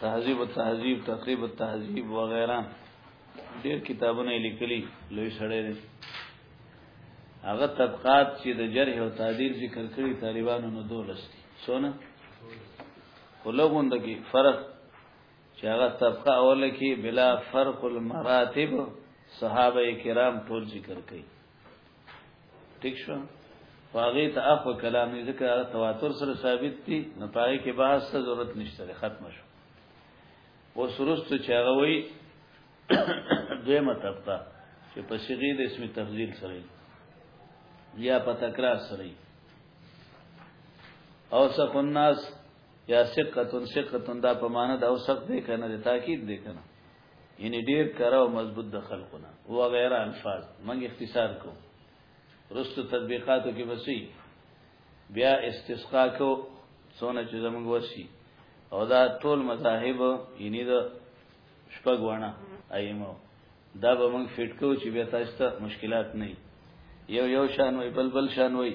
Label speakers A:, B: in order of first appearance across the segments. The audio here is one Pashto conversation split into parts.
A: تهذیب او تهذیب تقریب او تهذیب و غیره ډیر کتابونه لیکلي لوی سړی دی هغه طبقات چې د جرح او تعدیل ذکر کړی طالبانو نو دولس دي سونه ولګوند کې فرق چې هغه طبقه اوله کې بلا فرق المراتب صحابه کرام ټول ذکر کړي ټیک شو واغې ته اخو کلام نه ذکر تواتر سره ثابت دي نه پاره کې بحث ته ضرورت نشته ختم شو اوس ورستو چې هغه وایي دویمه طبقه چې په صيغه د اسم تفضیل سره یا په تکرار سره او سق الناس یا سقتن سقتن دا په معنا د او سق دی کنه د تاکید دی کنه یعنی ډیر کرا او مضبوط د خلقونه او غیره الفاظ موږ اختصار کو رستو تطبیقاتو کې وسی بیا استسقا کو څونه چې زموږ وسی او دا ټول مذاهب یعنی د شپږ وانه ایمو دا به موږ فټ کو چې بیا تاسو ته مشکلات نه یو یو شان وي بل بل شان وي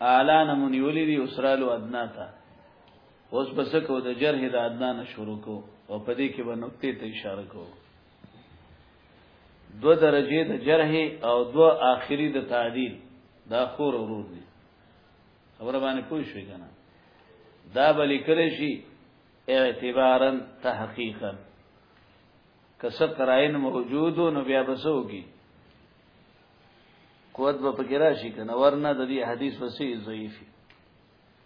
A: اعلی نه مونږ نیولې دي اسرالو ادنا ته اوس بس کو د جرح د ادنا نه شروع کو او په دې کې به نقطې ته اشاره کو دو درجه د جرح او دو آخري د تعدیل دا خور ورور دي خبره باندې پوه شئ کنه دا بلی کړی شي اعتبارا تحقیقا کسب قرائن موجود نو بیا بسوږي قوت به پکې راشي کنه ورنه د دې حدیث وسې ضعیفي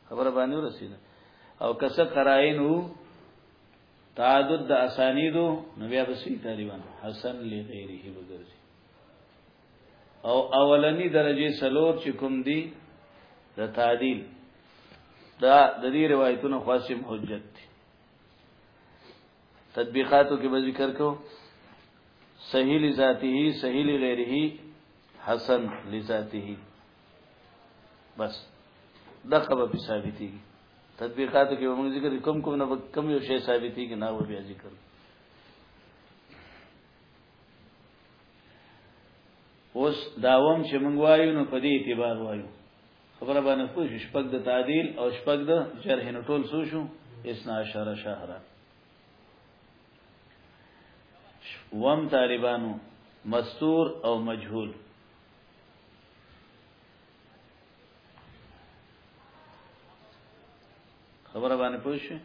A: خبره باندې ورسیده او کسه قرائن وو تعدد د اسانیدو نو بیا به سي تقریبا حسن لغیره وګرځي او اولنی درجه سلور چې کوم دی د تعدیل دا د دې روایتونو خاصم حجت دی تطبیقاتو کې به ذکر کو صحیح لذاته صحیح لغیره حسن لذاته بس دغه به ثابتي تطبیقاتو کې موږ ذکر کوم کوم نه کم یو شی ثابتي کې نه و بیا ذکر اوس داوم چې موږ وایو نو په دې اعتبار وایو خبره باندې پوه شو شپږ د تعدیل او شپږ د جرح نو ټول سو شو 12 شهر وم طالبانو مستور او مجهول خبره باندې پوه شو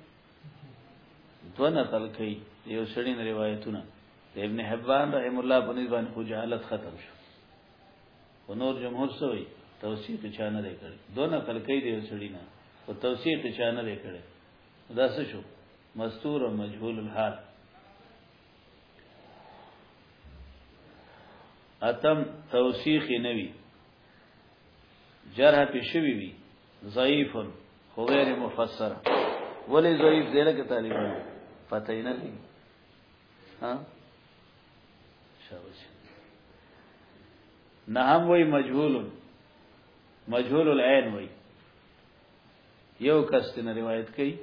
A: دو نقل کوي یو سړی روایتونه ابن حبان رحم الله په نسبت خو جهالت ختم شو خو نور جمهور سوی توصیه ته چا نه کړی دوه نقل کوي دی وسړی نه او توصیه ته چا نه کړی دا څه شو مستور او مجهول الحال اتم توصیخ نوی جرح پیشوی وی ضعیف خو غیر مفسر ولی ضعیف دی لکه طالبان پته نه لګي ها نه هم وای مجهول مجهول العين وای یو کس نه روایت کوي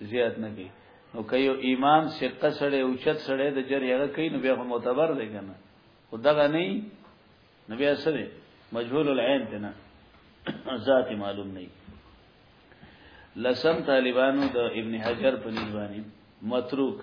A: زیات نه کوي نو کيو امام ثقه سره او چت سره د جری هغه کوي نو بیا معتبر دی کنه خدغه نه نو بیا سره مجهول العين ته نه ذات معلوم نه لسم طالبانو د ابن حجر په نسبت متروک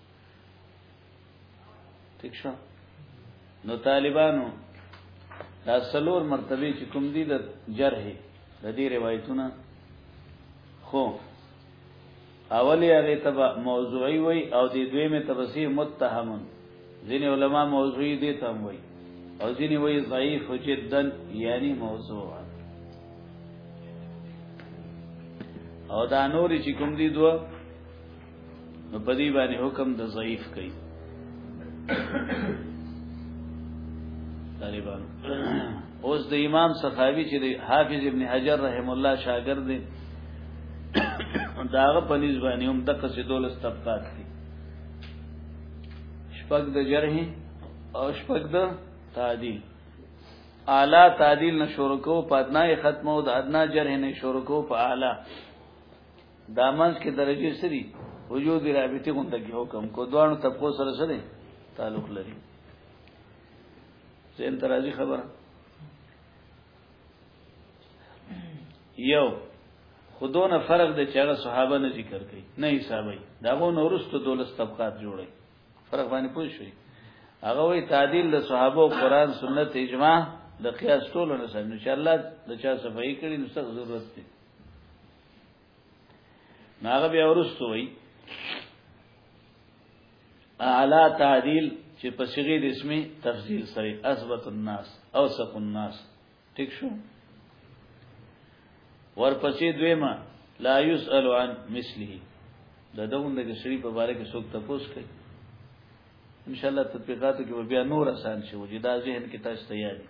A: ٹھیک شو نو طالبانو دا سلور مرتبه چې کوم دي د جرح د دې روایتونه خو اولی هغه تبع موضوعي وي او د دویمه تبصیر متهمون ځینې علما موضوعي دي تم وي او ځینې وي ضعیف جدا یعنی موضوع او دا نور چې کوم دي دوه نو په دې باندې حکم د ضعیف کوي طالبان اوس د امام سخاوي چې د حافظ ابن حجر رحم الله شاګرد دی داغه په نسبت باندې هم دغه څه دولس طبقات دي شپږ د جرح او شپږ د تعدیل اعلی تعدیل نه شروع کو په ادنا ختمو د ادنا جرح نه شروع کو په اعلی دا منځ کې درجه سری وجود رابطه کوم ته حکم کو دوانو طبقو سره سره تعلق لري زين ترازی خبره یو خودونه فرق د چاغه صحابه نه ذکر کوي نه حسابي داغه نورستو دولس طبقات جوړي فرق باندې پوه شئ هغه وی تعدیل د صحابه او قران سنت اجماع د قیاس ټولو نه سم ان شاء الله د چا صفائی کړي نو څه ضرورت دی ناغه بیا ورستو وي اعلی تعدیل چې په صيغه د اسمي تفضیل سره اثبت الناس اوثق الناس ٹھیک شو ورپسې دویما لا يسأل عن مثله دا دغه د شری په باره کې څوک تاسو کوي ان شاء الله تطبیقاتو کې بیا نور آسان شي وجدا ذهن کې تاسو تیار دي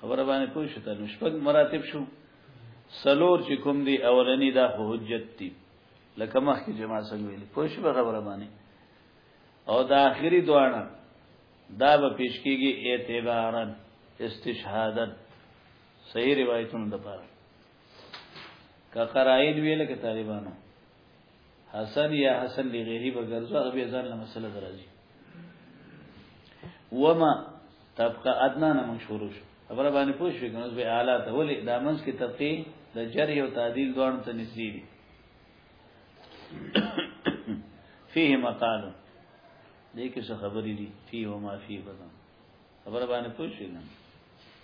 A: خبره باندې پوه شو ته شپږ مراتب شو سلور چې کوم دی اولنی دا حجت دی لکه مخکې جما څنګه ویلي پوه شو خبره باندې او دا اخری دوانا دا به پیش کیږي اعتبارا استشهادا صحیح روایتونو د پاره که قرائن ویل کې طالبانو حسن یا حسن لغیری به ګرځو هغه به ځان له مسله درځي وما طبقه ادنا نه مشهور شو خبره باندې پوه شو کنه به اعلی ته ولې دامنس کې تفقی د جری او تعدیل دوه ته نږدې دي فيه مقال دې کې څه خبرې دي فيه او ما فيه بدن خبر باندې پوښښ نه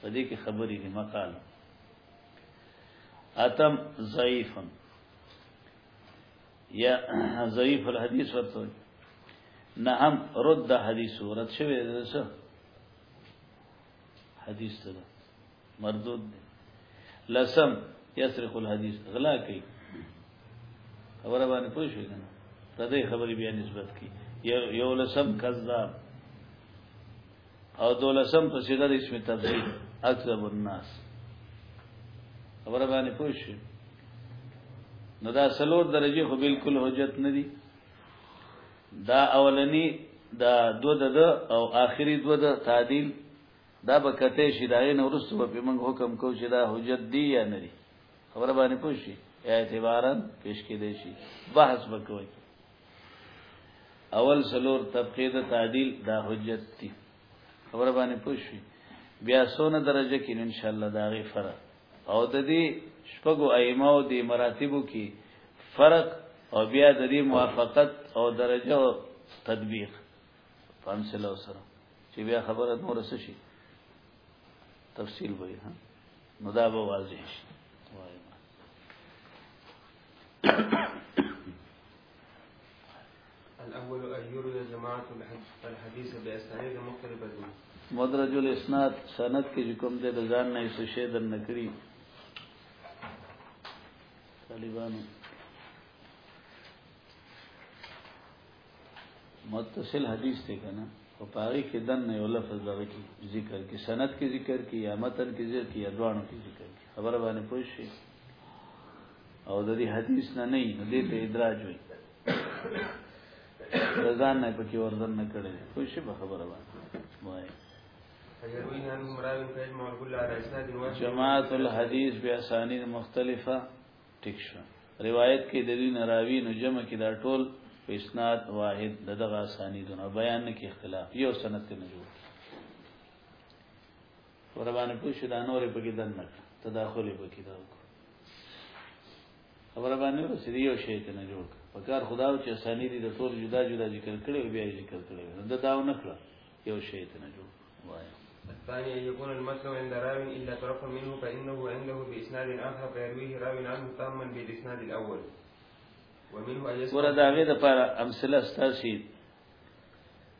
A: په دې کې خبرې دي مقال اتم ضعیف یا ضعیف الحدیث ورته نه هم رد حدیث ورته شوی ده حدیث ته مردود دی لسم یسرق الحدیث غلا کوي خبره باندې پوه شو کنه ردی خبرې بیا نسبت کی یو لسم کذاب او دولسم په صيغه د اسم تفضیل اکذب الناس خبره باندې پوه شو نو دا سلور درجه خو بالکل حجت نه دي دا اولنی دا دو د او آخري دو د تعدیل دا به کته شي دا یې نورستو په موږ حکم کو چې دا حجت دی یا نه دی خبره باندې پوښي اعتبارا پیش کې دی شي بحث وکوي اول سلور طبقه د تعدیل دا حجت دی خبره باندې پوښي بیا سونه درجه کې ان شاء الله دا غي فرق او د دې شپږو ائمه او د مراتبو کې فرق او بیا د دې موافقت او درجه او تطبیق فهم سره چې بیا خبره نور څه شي تفصیل وي ها نو دا به واضح شي وایم
B: الأول أن يروي جماعة الحديث بأسانيد مقربة
A: مدرج الاسناد سند کې کوم دې د ځان نه څه شی در نکړي طالبانو متصل حدیث ته کنه او پاره کې دن نه یو لفظ دغه کې ذکر کې سند کې ذکر کې یا متن کې ذکر کې یا دوانو کې ذکر کې خبره باندې پوه شي او د دې حدیث نه نه نه دې ته ادراج وي رضان نه پکې وردن نه کړي پوه شي په خبره باندې
B: وای
A: جماعت الحدیث بیا اسانید مختلفه ټیک شو روایت کې د دوی نراوی نو جمع کې دا ټول په اسناد واحد دغه اسانی دونه بیان کې اختلاف یو سند ته نه جوړ وربانه پوښ دا نورې پکې دن نه تداخل پکې دا خبره باندې رسېدي یو شی ته نه جوړ پکار خداو چې اسانی دي د ټول جدا جدا ذکر کړي او بیا ذکر کړي دا داو نه کړ یو شی ته نه جوړ وایو
B: الثاني أن يكون المتن عند راو إلا طرف منه فإنه عنده بإسناد آخر فيرويه راو عنه تاما بالإسناد الأول ومنه أن يسمع
A: ورد هغه د پر امثله ستاسي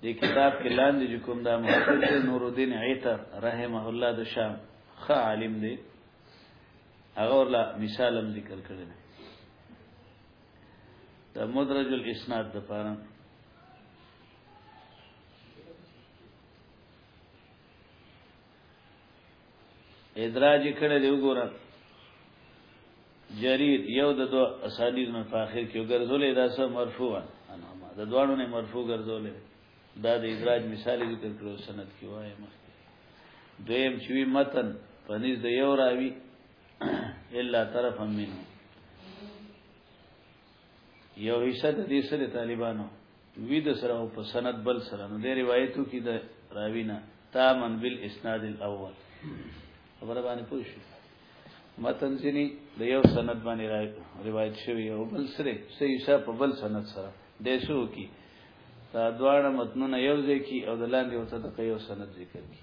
A: د کتاب کې لاندې کوم دا محقق نور الدين عيطر رحمه الله د شام خ عالم دی هغه ورلا مثال هم ذکر کړی دی د مدرج الاسناد د پاره ادراج کړه دی وګوره جریر یو د دو اسانید نه فاخر کې ګرځولې دا سه مرفوع انا ما د دوانو نه مرفوع ګرځولې دا د ادراج مثال ذکر کړو سند کې وایي مخ دویم چې وی متن پنځ د یو راوی الا طرفا منه یو حصہ د دې سره طالبانو وی د سره او په سند بل سره نو د روایتو کې د راوینا تامن بالاسناد الاول خبره باندې پوه شو متن ځنی د یو سند باندې روایت شوی او بل سره سه حصہ په بل سند سره دیسو کې دا دواړه متنونه یو ځای کی او د لاندې ورته د یو سند ذکر کی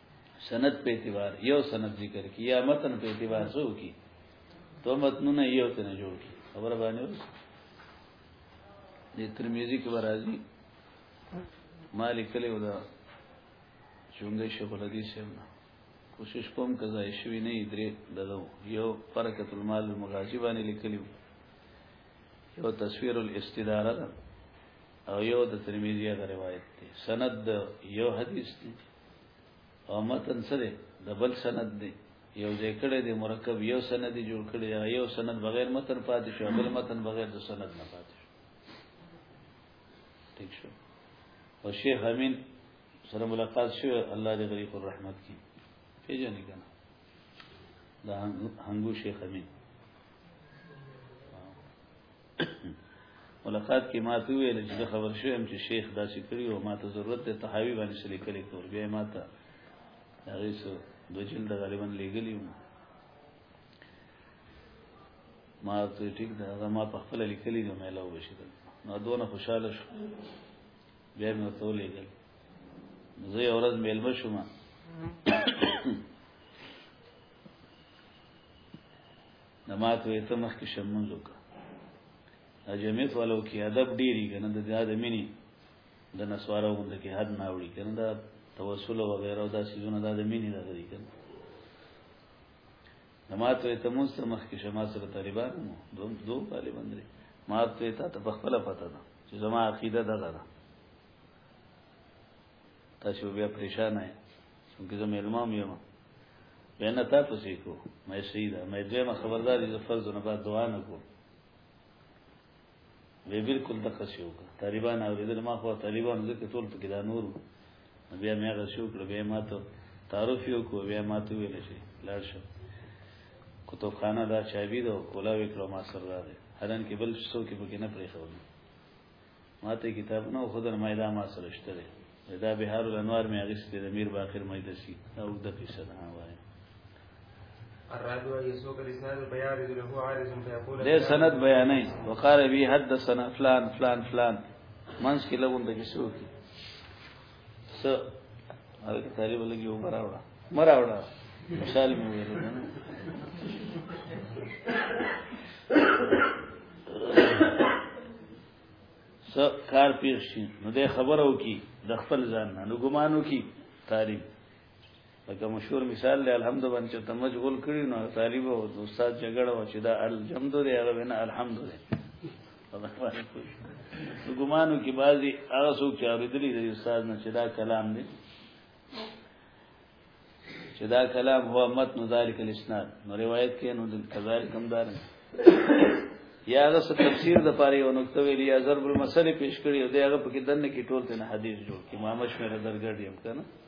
A: سند په اعتبار یو سند ذکر کی یا متن په اعتبار سو کی تو متنونه یو تن جوړ کی خبر باندې اوس د ترمذی کې راځي مالک له ودا ژوندې شیخ الحدیث هم کوشش کوم کزا شوی نه درې دغه یو برکت المال المغازی باندې لیکلیو یو تصویر الاستداره او یو د ترمذی غ روایت دی سند یو حدیث دی او متن سره د بل سند دی یو ځای کړی دی مرکب یو سند دی جوړ کړی یو سند بغیر متن پاتې شو بل متن بغیر د سند نه پاتې شو ٹھیک شو او شیخ امین سره ملاقات شو الله دې غریق الرحمت کی پیژنې کنه دا هنګو شیخ امین ملاقات کې ما ته ویل چې خبر شوم چې شیخ دا چې کړی او ما ته ضرورت ته تحاوی باندې سلی کړی کور بیا ما ته هغه سو د جلد غالبا لګلی و ما ته ټیک دا ما په خپل لیکلی نو مې لا وشیدل نو دونه خوشاله شو بیا مې ته ولېګل زه یو ورځ مېلمه شوم نمات وې ته مخ کې شمونځ وکړه اجمیت والو کې ادب ډیری کنه د ادمینی د نسوارو غوند کې حد نه وړي کنه دا توسل او غیره او دا سيزونه د ادمینی د غری کنه نمات وې ته مونږ مخ کې شما سره طالبان مو دوم دوه طالبان لري ما ته ته په خپل پته ده چې زما عقیده ده ده تاسو بیا پریشان نه څنګه زه مېلمه مې یم بیا نه تا پسې کو مې صحیح ده مې دغه خبرداري د فرض نه بعد دعا نه کو وی بالکل د قصې وکړه طالبان اوریدل ما خو طالبان ځکه ټول پکې دا نور بیا مې هغه شو کړ بیا ما ته تعارف یو کو بیا ما ته ویل شي لاړ شو کتب خانه دا چابي ده کولا وکړو ما سره ده هرن کې بل څه کې پکې نه پرې خورم ماته کتابونه خو در مایدا ما سره شته دی دا بهار الانوار مې اغستې د میر باقر مجلسی او د قصه نه وایي دې سند بیانې وقال به حدثنا فلان فلان فلان منس کې لګون د کیسو کې څه هغه طالب لګي و مراوړه مراوړه مشال مې ویل س کار پیښ شي نو د خبرو کی د خپل ځان نه ګمانو کی طالب لکه مشهور مثال دی الحمد باندې چې تمج غول کړی نو طالب او استاد جګړه و چې دا الحمد دی هغه وینا الحمد دی ګمانو کې بعضي هغه څوک چې اوریدلی دی استاد نه چې دا کلام دی چې دا کلام هو متن ذالک الاسناد نو روایت کې نو کذالک هم دار یا هغه څه تفسیر د پاره یو نقطه ویلی یا ضرب المثل پیش کړی او دا هغه په کې دنه کې ټول ته حدیث جوړ کې محمد شمیر درګړ یم کنه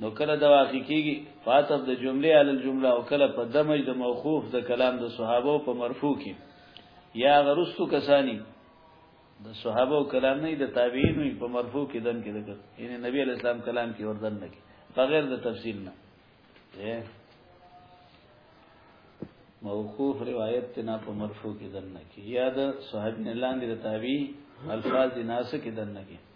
A: نو کله د واقع کیږي فاطب د جمله علی الجمله او کله په دمج د موقوف د کلام د صحابه په مرفوع کې یا غرستو کسانی د صحابه کلام نه د تابعین په مرفوع کې دن کې دغه یعنی نبی علی السلام کلام کې وردن نه کې بغیر د تفصیل نه موقوف روایت تنا په مرفوع کې دن نه کې یا د صحابین لاندې د تابعی الفاظ ناسه کې دن نه کې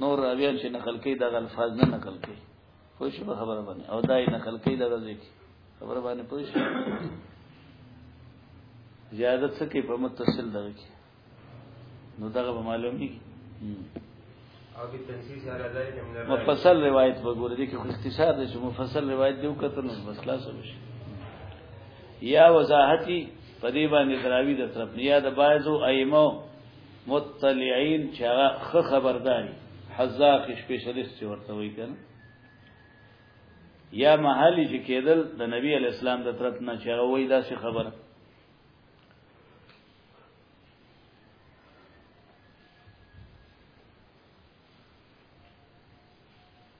A: نور راویان چې نقل کوي دغه الفاظ نه نقل کوي خو شي خبره باندې او دای نقل کوي دغه ځکه خبره باندې پوه شي زیادت څه کې په متصل دغه کې نو دغه به معلوم نه کی
B: او به تنسیص علی ذلک من
A: مفصل روایت وګوره دي کې اختصار دي چې مفصل روایت دی وکړه نو بس خلاص وشي یا وضاحتي په دې باندې دراوی د طرف نه یا د بایزو ائمه مطلعين چې هغه خه خبرداري حذاق سپیشلیست چې ورته وایي کنه یا محل چې کېدل د نبی علی اسلام د طرف نه چې هغه وایي دا څه خبره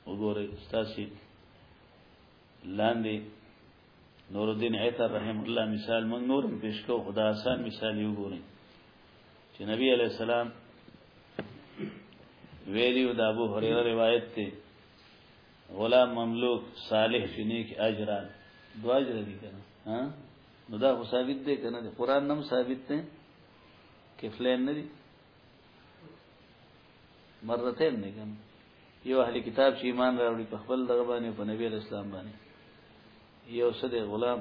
A: وګورئ تاسو لاندې نور الدین عطر رحم الله مثال موږ نور پیش کو خدا آسان مثال یو ګورئ چې نبی علی السلام ویلیو د ابو هريره روایت ته غلام مملوک صالح شنی کی اجران دو اجر دي کنه ها نو دا خو ثابت دی کنه د قران نم ثابت دی کفلین نه دي مرتين نه کنه یو اهل کتاب چې ایمان راوړي په خپل دغه باندې په نبی اسلام باندې یو سره غلام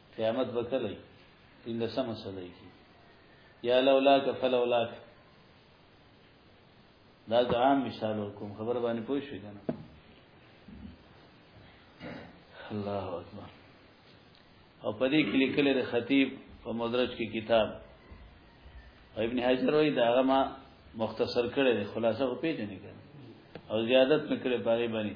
A: قیامت به کله وي پنځمه صدای کې یا لولاک فلولاک دا د عام مثال کوم خبر باندې پوه شئ کنه الله اکبر او په دې کې لیکل د خطیب په مدرج کې کتاب ابن حجر وایي دا هغه ما مختصر کړی دی خلاصه په پیژنې کړ او زیادت نکړي باغی باندې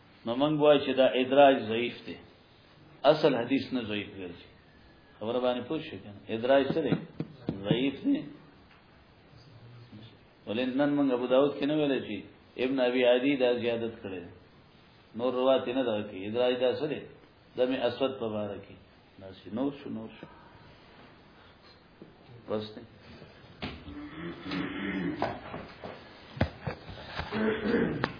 A: نو موږ وای چې دا ادراج ضعیف دی اصل حدیث نه ضعیف ګرځي خبر باندې پوه شئ کنه ادراج څه دی ضعیف دی ولین نن موږ ابو داود کې نه ویل چې ابن ابي عدي دا زیادت کړي نور روایت نه ده کې ادراج دا څه دی دمه اسود په بار کې ناشي نور شو نور شو بس دی Thank you.